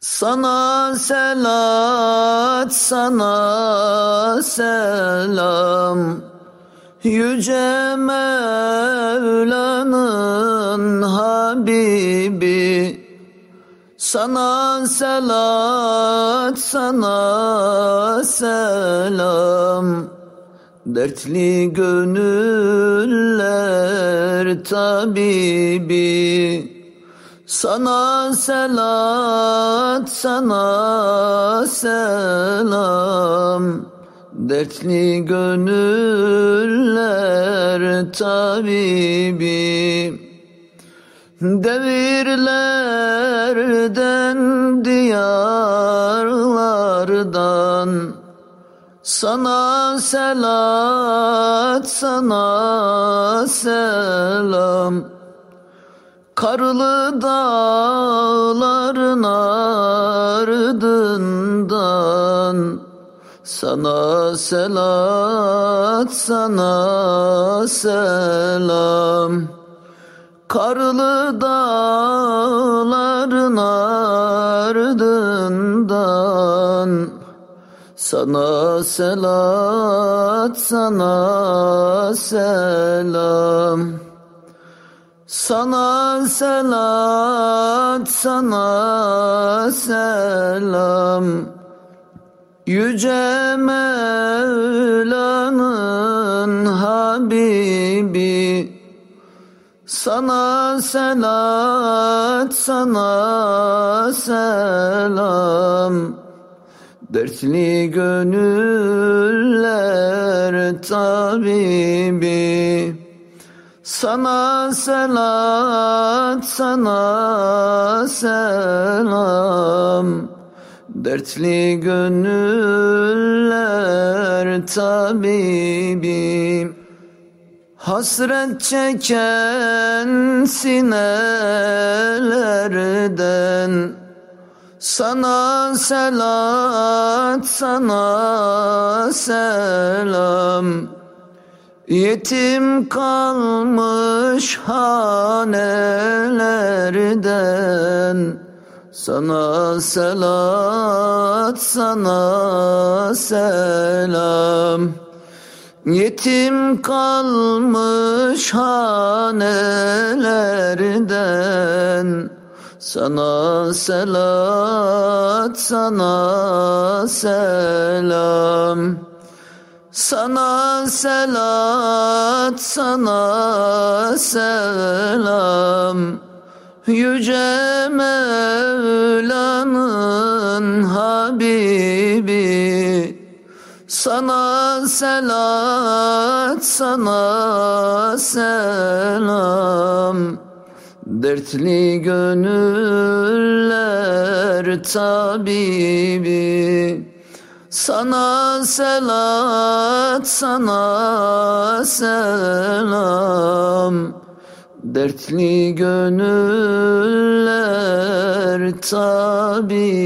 Sana selat, sana selam. Yüce Mevla'nın Habibi. Sana selat, sana selam. Dertli gönüller tabibi sana selat, sana selam. Dertli gönüller tabibi. Devirlerden, diyarlardan. Sana selat, sana selam Karlı dağların ardından Sana selat, sana selam. Karlı dağların ardından Sana selat, sana selam sana selat, sana selam. Yüce Mevla'nın Habibi. Sana selat, sana selam. Dertli gönüller tabibi sana selat, sana selam. Dertli gönüller tabibi Hasret çeken sinelerden. Sana selat, sana selam Yetim kalmış hanelerden. Sana selat, sana selam. Yetim kalmış hanelerden. Sana selat, sana selam sana selat, sana selam. Yüce Mevla'nın Habibi. Sana selat, sana selam. Dertli gönüller tabibi sana selat, sana selam. Dertli gönüller tabibi